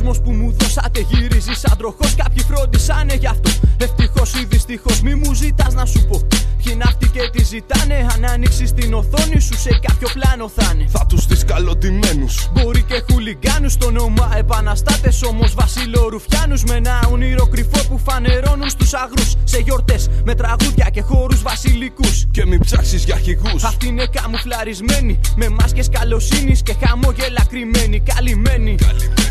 κόσμος που μου δώσατε γυρίζει σαν τροχός. Κάποιοι φρόντισανε γι' αυτό. Ευτυχώς ή δυστυχώς, μη μου ζητάς να σου πω. Ποιοι είναι αυτοί και τι ζητάνε. Αν ανοίξει την οθόνη σου, σε κάποιο πλάνο θα είναι. Θα τους δεις καλοντημένου. Μπορεί και χουλιγκάνους στο όνομα επαναστάτες. Όμως βασιλορουφιάνους με ένα όνειρο κρυφό που φανερώνουν στους αγρού. Σε γιορτές με τραγούδια και χώρου βασιλικούς. Και μην ψάξεις για αρχηγούς. Αυτοί είναι καμουφλαρισμένοι με μάσκες καλοσύνης και χαμόγελα κρυμμένοι. Καλυμμένοι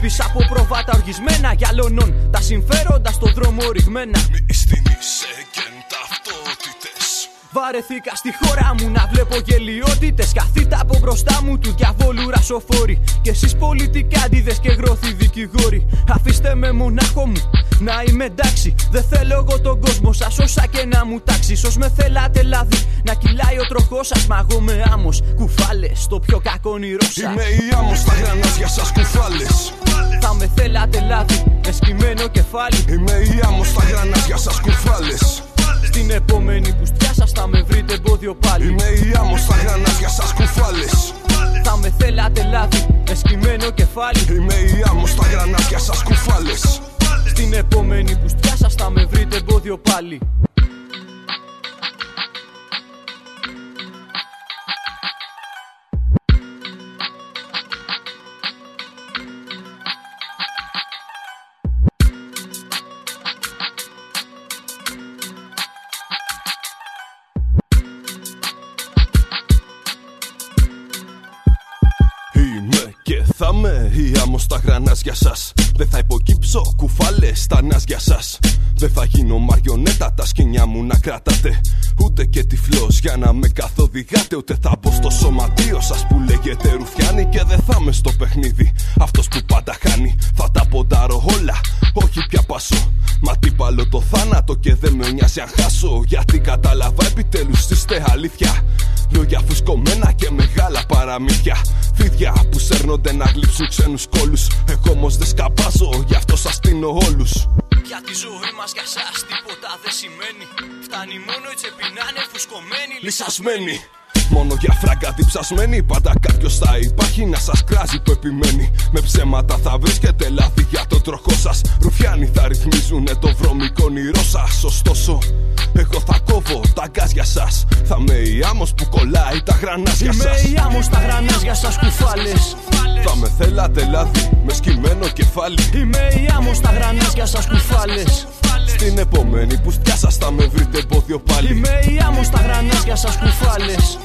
πίσω από προβάτα οργισμένα γυαλώνων. Τα συμφέροντα στο δρόμο ρηγμένα. Μη στην είσαι και ταυτότητες Βαρεθήκα στη χώρα μου να βλέπω γελιότητες. Καθίτα από μπροστά μου του διαβόλου ρασοφόροι. Και εσείς πολιτικάντιδε και γρόθοι δικηγόροι. Αφήστε με μονάχο μου να είμαι εντάξει. Δεν θέλω εγώ τον κόσμο σας όσα και να μου τάξεις. Σω με θέλατε λάδι να κυλάει ο τροχός σας. Μα εγώ με άμμος κουφάλες στο πιο κακό όνειρό σας. Είμαι η άμμος στα γρανάζια σας κουφάλες Θα με θέλατε λάδι με σκυμμένο κεφάλι. Είμαι η άμμος στα γρανάζια σας κουφάλες Στην επόμενη πουστιά σας θα με βρείτε εμπόδιο πάλι. Είμαι η άμμος στα γρανάζια σας κουφάλες Θα με θέλατε λάδι με σκυμμένο κεφάλι. Είμαι η άμμος στα γρανάζια σας κουφάλες Στην επόμενη πουστιά σας θα με βρείτε εμπόδιο πάλι. Θα με η άμμος στα γρανάζια σας. Δεν θα υποκύψω κουφάλες στα νάζια σας. Δεν θα γίνω μαριονέτα τα σκηνιά μου να κρατάτε. Ούτε και τυφλός για να με καθοδηγάτε. Ούτε θα μπω στο σωματείο σας που λέγεται ρουφιάνι Και δεν θα είμαι στο παιχνίδι. Αυτός που πάντα χάνει Θα τα ποντάρω όλα, όχι πια πασώ Μα τι παλω το θάνατο και δεν με νοιάζει αν χάσω. Γιατί κατάλαβα επιτέλους είστε αλήθεια Λόγια φουσκωμένα και μεγάλα παραμύθια. Φίδια που σέρνονται να γλύψουν ξένους κόλους. Εγώ όμως δεν σκαπάζω, γι' αυτό σας στείνω όλους. Για τη ζωή μας για σας τίποτα δεν σημαίνει. Φτάνει μόνο η τσέπη να είναι φουσκωμένη. Λυσασμένοι. Μόνο για φράγκα διψασμένοι. Πάντα κάποιος θα υπάρχει να σας κράζει που επιμένει. Με ψέματα θα βρίσκεται λάθη για το τροχό σας. Ρουφιάνοι θα ρυθμίζουνε το βρώμικο όνειρό σας. Ωστόσο εγώ θα κόβω τα γκάζια σας. Θα είμαι η άμμος που κολλάει τα γρανάζια Είμαι σας η άμμος στα γρανάζια σας κουφάλες. Θα με θέλατε λάδι με σκυμμένο κεφάλι Είμαι η άμμος στα γρανάζια σας κουφάλες. Στην επόμενη που σας θα με βρείτε εμπόδιο πάλι Είμαι η άμμος στα γρανάζια σας κουφάλες.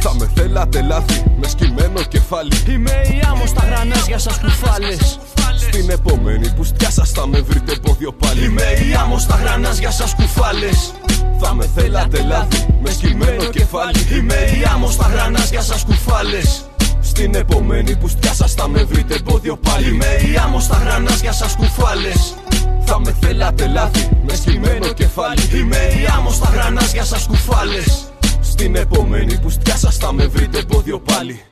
Θα με θέλατε λάθη με σκυμμένο κεφάλι Είμαι η άμμος στα γρανάζια σας κουφάλες. Στην επόμενη που σας θα με βρείτε εμπόδιο πάλι Είμαι η άμμο στα γρανάζια σας κουφάλες. Θα με θέλατε λάθη με σκυμμένο κεφάλι Είμαι η άμμο στα γρανάζια σας κουφάλες. Στην επόμενη που σας θα με βρείτε εμπόδιο πάλι Είμαι η άμμο στα γρανάζια σας κουφάλες. Θα με θέλατε λάθη με σκυμμένο κεφάλι Είμαι η άμμο στα γρανάζια σας κουφάλες. Στην επόμενη που σας θα με βρείτε εμπόδιο πάλι